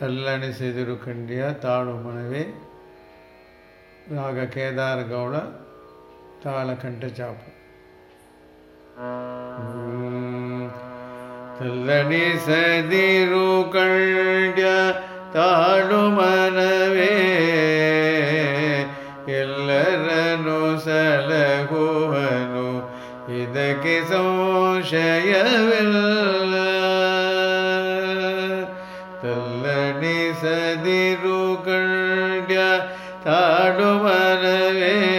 ತಲ್ಲಣಿಸಿದಿರು ಖಂಡಿಯ ತಾಳು ಮನವೇ. ರಾಗ ಕೇದಾರ ಗೌಳ ತಾಳ ಕಂಠಚಾಪು ತಲ್ಲಣಿಸದಿರು ಕಂಡ್ಯ ತಾಳು ಮನವೇ. ಎಲ್ಲರನ್ನು ಸಲಹುವನು, ಇದಕ್ಕೆ ಸಂಶಯವಿಲ್ಲ. ಮನವೇ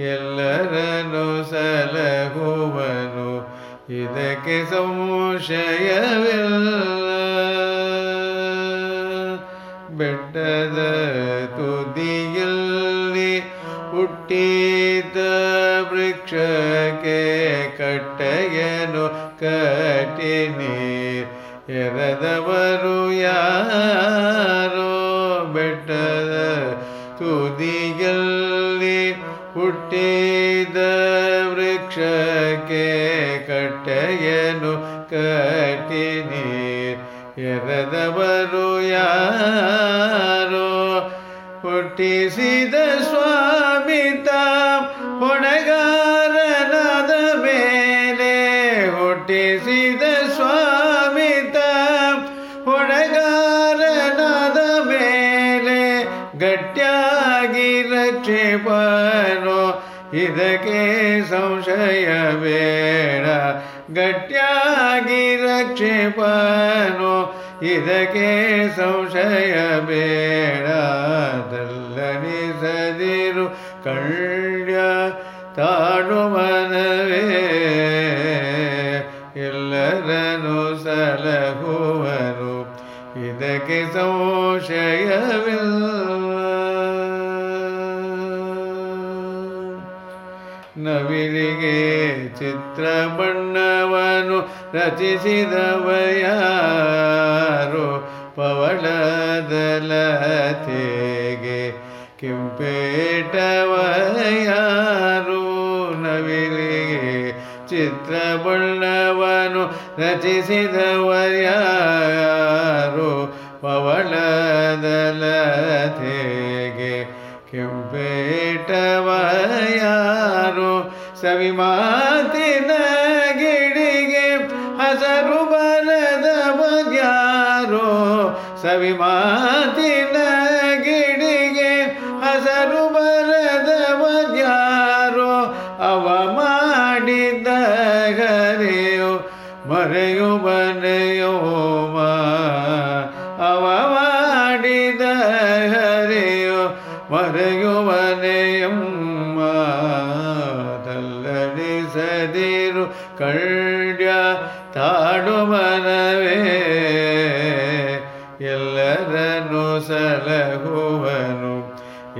ಎಲ್ಲರನ್ನು ಸಲಹುವನು. ಇದಕ್ಕೆ ಸಂಶಯವಿಲ್ಲ. ಬೆಟ್ಟದ ತುದಿಯಲ್ಲಿ ಹುಟ್ಟಿದ ವೃಕ್ಷಕ್ಕೆ ಕಟ್ಟೆಯನು ಕಟ್ಟಿನಿ. ಎರದವರು ಯಾರೋ? ಕಟ್ಟೆಯನು ಕಟ್ಟಿನಿ ಎರೆದವರು ಯಾರೋ? ಹುಟ್ಟಿಸಿದ ಸ್ವಾಮಿತ ಹೊಣೆಗಾರನಾದ ಇದಕ್ಕೆ ಸಂಶಯ ಬೇಡ. ಗಟ್ಟಿಯಾಗಿ ರಕ್ಷಿಪನು. ಇದಕ್ಕೆ ಸಂಶಯ ಬೇಡ. ದಲ್ಲಣಿಸದಿರು ಕಳ್ಳ ತಾಡು ಮನವೇ. ಸಲಹುವರು. ಇದಕ್ಕೆ ಸಂಶಯವಿಲ್ಲ. ನವಿಲಿಗೆ ಚಿತ್ರ ಬಣ್ಣವನು ರಚಿಸಿದವಯಾರು ಪವಳದಲತೆಗೆ ಕೆಂಪೇಟವಯಾರು ನವಿಲಿಗೆ ಚಿತ್ರ ಬಣ್ಣವನು ರಚಿಸಿದವಯಾರು ಪವಳದಲತೆಗೆ ಕೆಂಪೇಟವಯಾರು ಸವಿ ಮಾತಿನ ಗಿಡಿಗೆ ಹಸರು ಬರದ ಬಗ್ಯಾರೋ? ಸವಿ ಮಾತಿನ ಗಿಡಿಗೆ ಹಸರು ಬರದ ಬಗ್ಯಾರೋ? ಅವ ಮಾಡಿದ್ದ ಹರೆಯೋ, ಮರೆಯು ಬನೆಯೋ ಮಾ ಅವ ಮಾಡಿದ ಹರೆಯೋ ಮರೆಯುವನೆಯಮ್ಮ ಕಳ್ಯ ತಾಡು ಮನವೇ ಎಲ್ಲರನ್ನು ಸಲಹುವನು.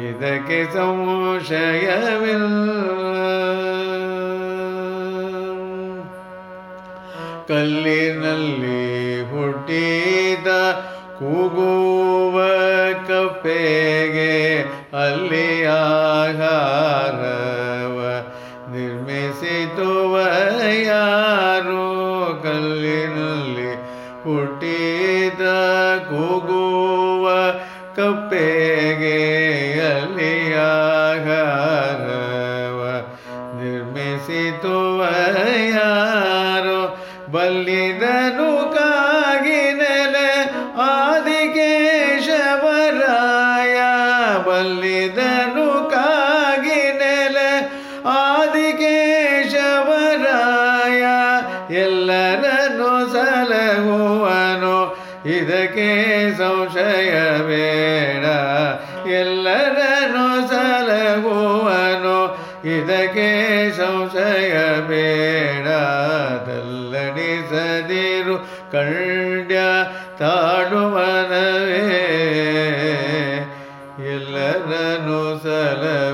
ಇದಕ್ಕೆ ಸಂಶಯವಿಲ್ಲ. ಕಲ್ಲಿನಲ್ಲಿ ಹುಟ್ಟಿದ ಕೂಗುವ ಕಪ್ಪೆಗೆ ಅಲ್ಲಿ ಆಹಾರವ ನಿರ್ಮಿಸಿತುವ ಯಾರು ಕಲ್ಲಿನಲ್ಲಿ ಹುಟ್ಟಿದ ಕೂಗುವ ಕಪ್ಪೆಗೆ ಅಲ್ಲಿ ನಿರ್ಮಿಸಿತು ಯಾರೋ ಬಲ್ಲಿದನು ಕಾಗಿನೆಲೆ ಇದಕ್ಕೆ ಸಂಶಯ ಬೇಡ. ಎಲ್ಲರನ್ನು ಸಲಗುವನು ಇದಕ್ಕೆ ಸಂಶಯ ಬೇಡ. ತಲ್ಲಣಿಸದಿರು ಕಂಡ್ಯ ತಾಡುವನವೇ ಎಲ್ಲರನ್ನು ಸಲಹುವನು